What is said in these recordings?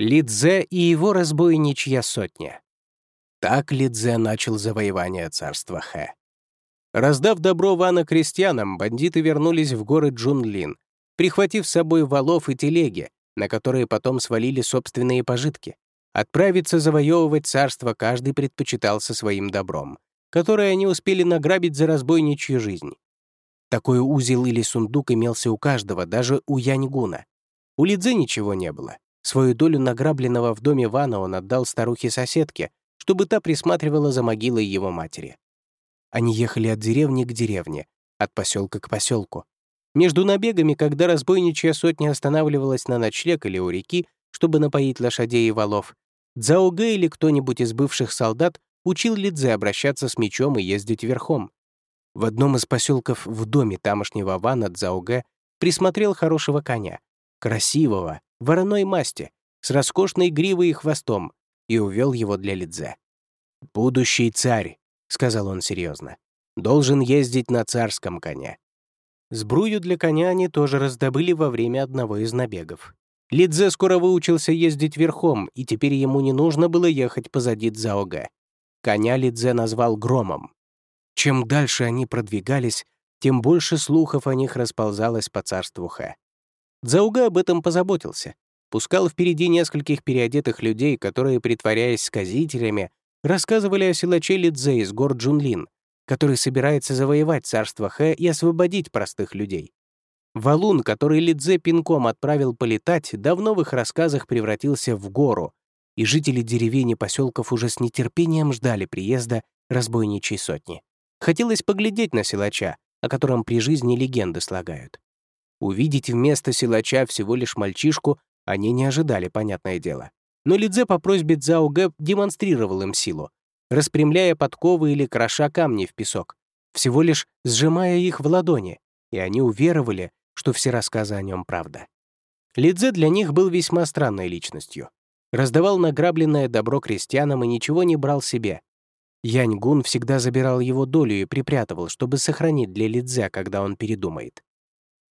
Лидзе и его разбойничья сотня. Так Лидзе начал завоевание царства Хэ. Раздав добро Вана крестьянам, бандиты вернулись в город Джунлин, прихватив с собой валов и телеги, на которые потом свалили собственные пожитки. Отправиться завоевывать царство каждый предпочитал со своим добром, которое они успели награбить за разбойничью жизнь. Такой узел или сундук имелся у каждого, даже у Яньгуна. У Лидзе ничего не было. Свою долю награбленного в доме Вана он отдал старухе-соседке, чтобы та присматривала за могилой его матери. Они ехали от деревни к деревне, от поселка к поселку. Между набегами, когда разбойничья сотня останавливалась на ночлег или у реки, чтобы напоить лошадей и валов, Дзаогэ или кто-нибудь из бывших солдат учил Лидзе обращаться с мечом и ездить верхом. В одном из поселков в доме тамошнего Вана Дзаогэ присмотрел хорошего коня, красивого, вороной масти, с роскошной гривой и хвостом, и увел его для Лидзе. «Будущий царь», — сказал он серьезно, — «должен ездить на царском коне». Сбрую для коня они тоже раздобыли во время одного из набегов. Лидзе скоро выучился ездить верхом, и теперь ему не нужно было ехать позади Цзаога. Коня Лидзе назвал Громом. Чем дальше они продвигались, тем больше слухов о них расползалось по царству Хэ. Дзауга об этом позаботился. Пускал впереди нескольких переодетых людей, которые, притворяясь сказителями, рассказывали о силаче Лидзе из гор Джунлин, который собирается завоевать царство Хэ и освободить простых людей. Валун, который Лидзе пинком отправил полетать, давно в их рассказах превратился в гору, и жители деревень и поселков уже с нетерпением ждали приезда разбойничьей сотни. Хотелось поглядеть на силача, о котором при жизни легенды слагают. Увидеть вместо силача всего лишь мальчишку они не ожидали, понятное дело. Но Лидзе по просьбе Цзао Гэ демонстрировал им силу, распрямляя подковы или кроша камни в песок, всего лишь сжимая их в ладони, и они уверовали, что все рассказы о нем правда. Лидзе для них был весьма странной личностью. Раздавал награбленное добро крестьянам и ничего не брал себе. Янь-гун всегда забирал его долю и припрятывал, чтобы сохранить для Лидзе, когда он передумает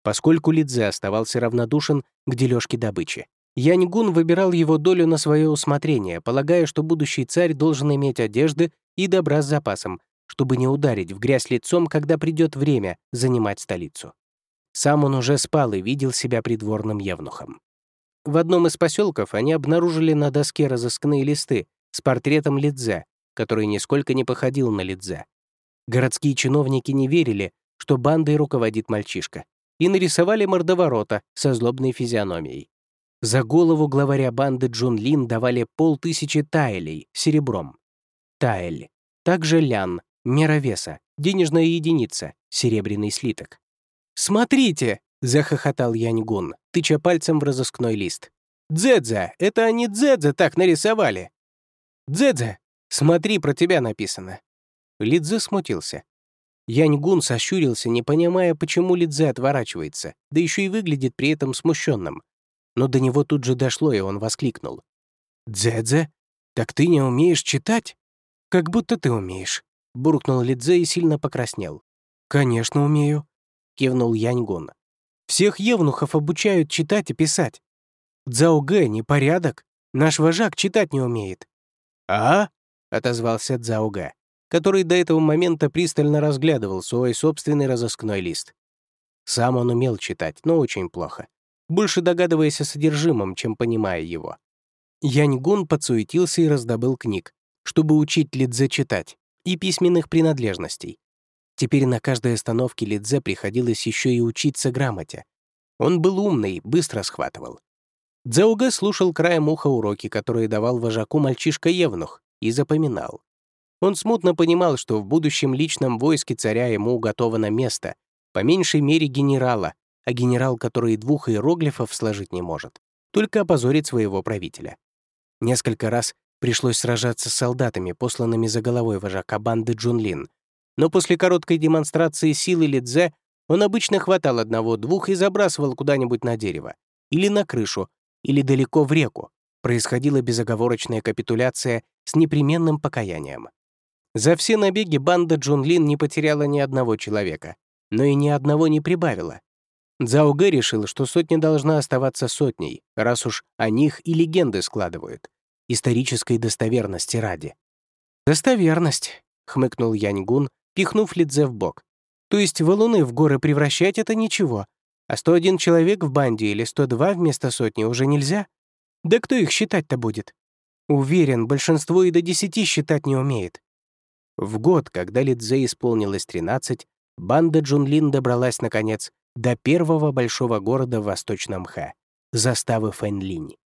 поскольку Лидзе оставался равнодушен к дележке добычи. Яньгун выбирал его долю на свое усмотрение, полагая, что будущий царь должен иметь одежды и добра с запасом, чтобы не ударить в грязь лицом, когда придет время занимать столицу. Сам он уже спал и видел себя придворным евнухом. В одном из поселков они обнаружили на доске разыскные листы с портретом Лидзе, который нисколько не походил на Лидзе. Городские чиновники не верили, что бандой руководит мальчишка и нарисовали мордоворота со злобной физиономией. За голову главаря банды Джун Лин давали полтысячи таэлей серебром. Таэль. Также лян, мера веса, денежная единица, серебряный слиток. «Смотрите!» — захохотал Яньгун, тыча пальцем в разыскной лист. «Дзэдзэ! Это они Дзэдзэ так нарисовали!» «Дзэдзэ! Смотри, про тебя написано!» Лидзе смутился. Яньгун сощурился, не понимая, почему Лидзе отворачивается, да еще и выглядит при этом смущенным. Но до него тут же дошло, и он воскликнул. «Дзэдзе? Так ты не умеешь читать?» «Как будто ты умеешь», — буркнул Лидзе и сильно покраснел. «Конечно умею», — кивнул Яньгун. «Всех евнухов обучают читать и писать. Цзаогэ — непорядок. Наш вожак читать не умеет». «А?» — отозвался Цзаогэ который до этого момента пристально разглядывал свой собственный разыскной лист. Сам он умел читать, но очень плохо, больше догадываясь о содержимом, чем понимая его. Яньгун подсуетился и раздобыл книг, чтобы учить Лидзе читать, и письменных принадлежностей. Теперь на каждой остановке Лидзе приходилось еще и учиться грамоте. Он был умный, быстро схватывал. Дзауга слушал краем уха уроки, которые давал вожаку мальчишка-евнух, и запоминал. Он смутно понимал, что в будущем личном войске царя ему уготовано место, по меньшей мере генерала, а генерал, который двух иероглифов сложить не может, только опозорит своего правителя. Несколько раз пришлось сражаться с солдатами, посланными за головой вожака банды Джунлин, но после короткой демонстрации силы Лидзе он обычно хватал одного-двух и забрасывал куда-нибудь на дерево, или на крышу, или далеко в реку. Происходила безоговорочная капитуляция с непременным покаянием. За все набеги банда Джунлин не потеряла ни одного человека, но и ни одного не прибавила. Цзао решил, что сотня должна оставаться сотней, раз уж о них и легенды складывают. Исторической достоверности ради. «Достоверность», — хмыкнул Яньгун, пихнув Лидзе в бок. «То есть валуны в горы превращать — это ничего, а 101 человек в банде или 102 вместо сотни уже нельзя? Да кто их считать-то будет? Уверен, большинство и до 10 считать не умеет». В год, когда Лидзе исполнилось 13, банда Джунлин добралась, наконец, до первого большого города в Восточном Хэ — заставы Фэнлинь.